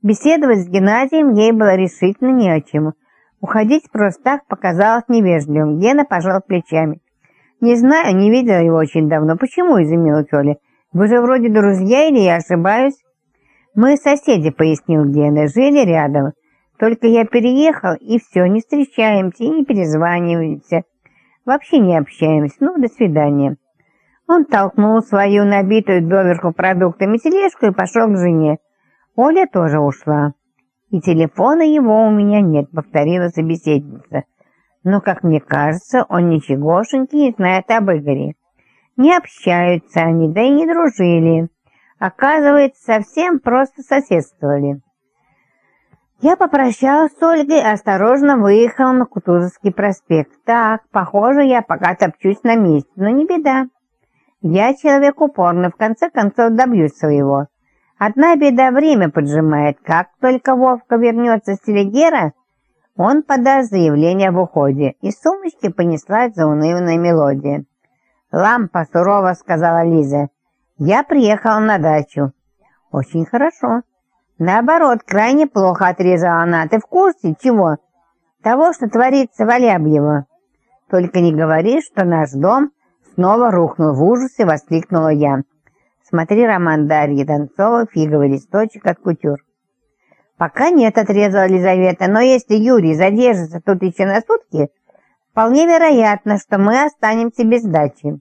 Беседовать с Геннадием ей было решительно не о чем. Уходить просто так показалось невежливым. Гена пожал плечами. «Не знаю, не видела его очень давно. Почему?» – изумилась Оля. «Вы же вроде друзья или я ошибаюсь?» «Мы соседи», – пояснил Гена. «Жили рядом. Только я переехал, и все, не встречаемся и не перезваниваемся. Вообще не общаемся. Ну, до свидания». Он толкнул свою набитую доверху продуктами тележку и пошел к жене. Оля тоже ушла. «И телефона его у меня нет», — повторила собеседница. «Но, как мне кажется, он ничегошеньки не знает об Игоре. Не общаются они, да и не дружили. Оказывается, совсем просто соседствовали». Я попрощалась с Ольгой и осторожно выехала на Кутузовский проспект. Так, похоже, я пока топчусь на месте, но не беда. Я человек упорный, в конце концов добьюсь своего. Одна беда время поджимает. Как только Вовка вернется с телегера, он подаст заявление в уходе. Из сумочки понеслась заунывная мелодия. «Лампа», — сурово сказала Лиза. «Я приехала на дачу». «Очень хорошо». «Наоборот, крайне плохо», — отрезала она. «Ты в курсе чего?» «Того, что творится в Алябьево». «Только не говори, что наш дом снова рухнул в ужасе», — воскликнула я. Смотри роман Дарьи Донцова «Фиговый листочек от кутюр». «Пока нет», — отрезала Елизавета, «но если Юрий задержится тут еще на сутки, вполне вероятно, что мы останемся без дачи.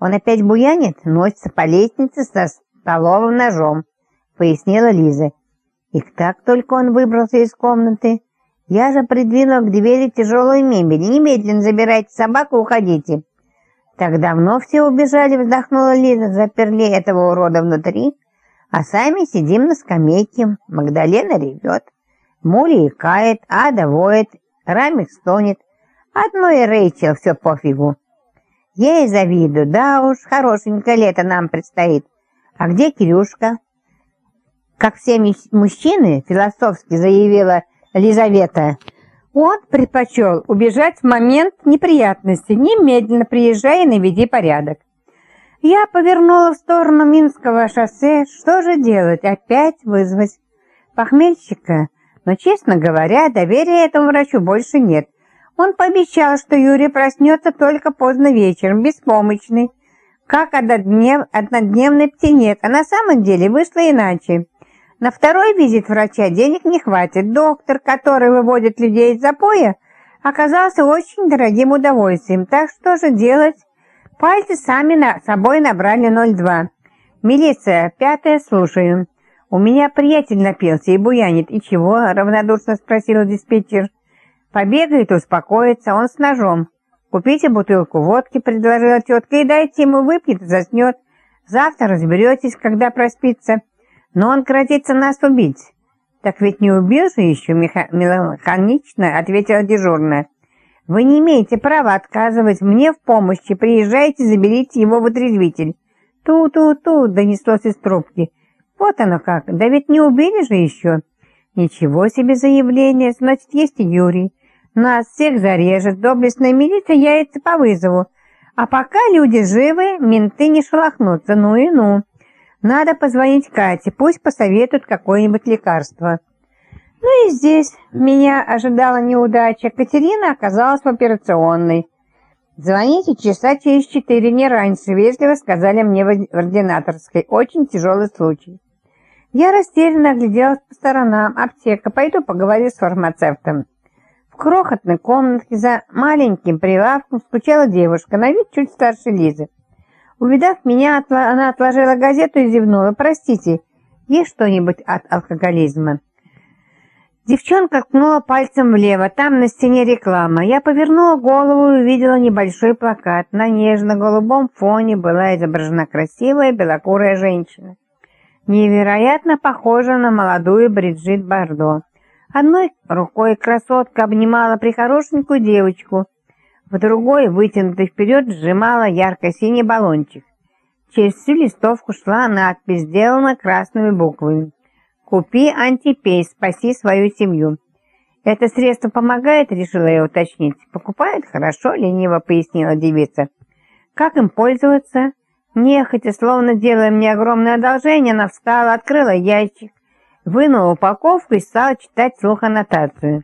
Он опять буянит, носится по лестнице со столовым ножом», — пояснила Лиза. И как только он выбрался из комнаты, я же придвинула к двери тяжелую мебель. «Немедленно забирайте собаку, уходите». Так давно все убежали, вздохнула Лиза, заперли этого урода внутри, а сами сидим на скамейке. Магдалена ревет, Мули икает, Ада воет, Рамик стонет. Одной Рэйчел все пофигу. Ей завидую, да уж, хорошенькое лето нам предстоит. А где Кирюшка? Как все мужчины, философски заявила Лизавета, он предпочел убежать в момент неприятности, немедленно приезжая и наведи порядок. Я повернула в сторону Минского шоссе. Что же делать? Опять вызвать похмельщика? Но, честно говоря, доверия этому врачу больше нет. Он пообещал, что Юрий проснется только поздно вечером, беспомощный, как одноднев, однодневный птенец, а на самом деле вышло иначе. На второй визит врача денег не хватит. Доктор, который выводит людей из запоя, оказался очень дорогим удовольствием. Так что же делать? Пальцы сами на собой набрали 0,2. «Милиция, пятая, слушаю». «У меня приятель напился и буянит. И чего?» — равнодушно спросил диспетчер. «Побегает, успокоится. Он с ножом. Купите бутылку водки», — предложила тетка, «и дайте ему выпьет заснет. Завтра разберетесь, когда проспится». Но он грозится нас убить. Так ведь не убил же еще, механично ответила дежурная. Вы не имеете права отказывать мне в помощи. Приезжайте, заберите его в отрезвитель. Ту-ту-ту, донеслось из трубки. Вот оно как, да ведь не убили же еще. Ничего себе заявление, значит, есть и Юрий. Нас всех зарежет, доблестная милиция яйца по вызову. А пока люди живы, менты не шелохнутся, ну и ну. Надо позвонить Кате, пусть посоветует какое-нибудь лекарство. Ну и здесь меня ожидала неудача. Катерина оказалась в операционной. «Звоните часа через четыре, не раньше», — вежливо сказали мне в ординаторской. «Очень тяжелый случай». Я растерянно огляделась по сторонам. Аптека. Пойду поговорю с фармацевтом. В крохотной комнатке за маленьким прилавком стучала девушка, на вид чуть старше Лизы. Увидав меня, она отложила газету и зевнула. «Простите, есть что-нибудь от алкоголизма?» Девчонка ткнула пальцем влево. Там на стене реклама. Я повернула голову и увидела небольшой плакат. На нежно-голубом фоне была изображена красивая белокурая женщина. Невероятно похожа на молодую Бриджит Бардо. Одной рукой красотка обнимала прихорошенькую девочку, в другой, вытянутый вперед, сжимала ярко-синий баллончик. Через всю листовку шла надпись, сделана красными буквами. «Купи антипей, спаси свою семью». «Это средство помогает?» — решила я уточнить. «Покупает? Хорошо», — лениво пояснила девица. «Как им пользоваться?» Нехотя, словно делая мне огромное одолжение, она встала, открыла ящик, вынул упаковку и стал читать вслух аннотацию.